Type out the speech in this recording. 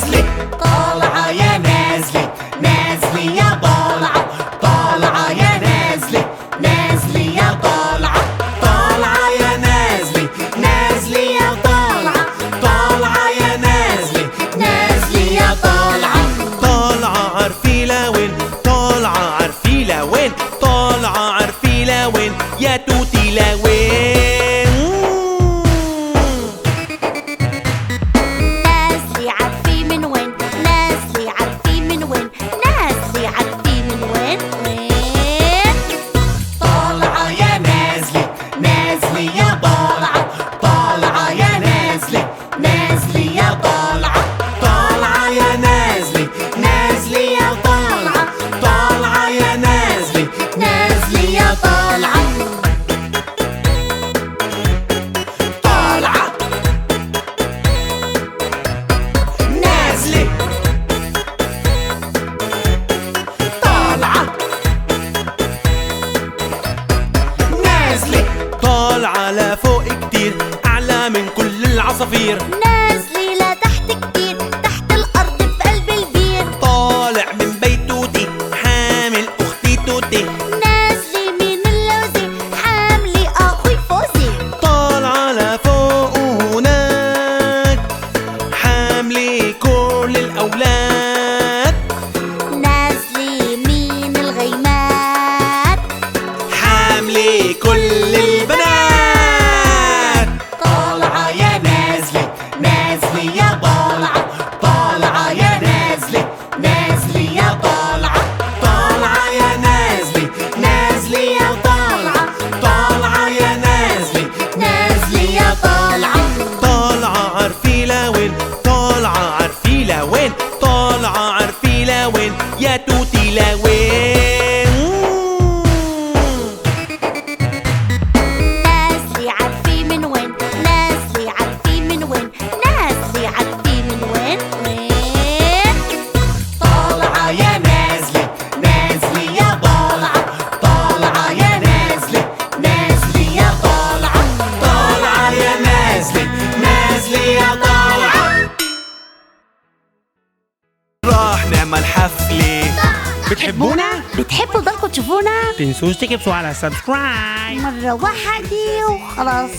Leslie. كتير أعلى من كل العصافير. نازلي لتحت كتير تحت الأرض في قلب البير. طالع من بيت توتي حامل أختي توتي. نازلي من اللوزي حاملة أخوي فوزي. طالعة لفوق هناك حاملة كل الأولاد. عارفي لوين يا توتي لوين بتحبونا؟ بتحبوا بالكم تشوفونا؟ تنسوش تكبسوا على سبسكرايب مرة واحدة وخلاص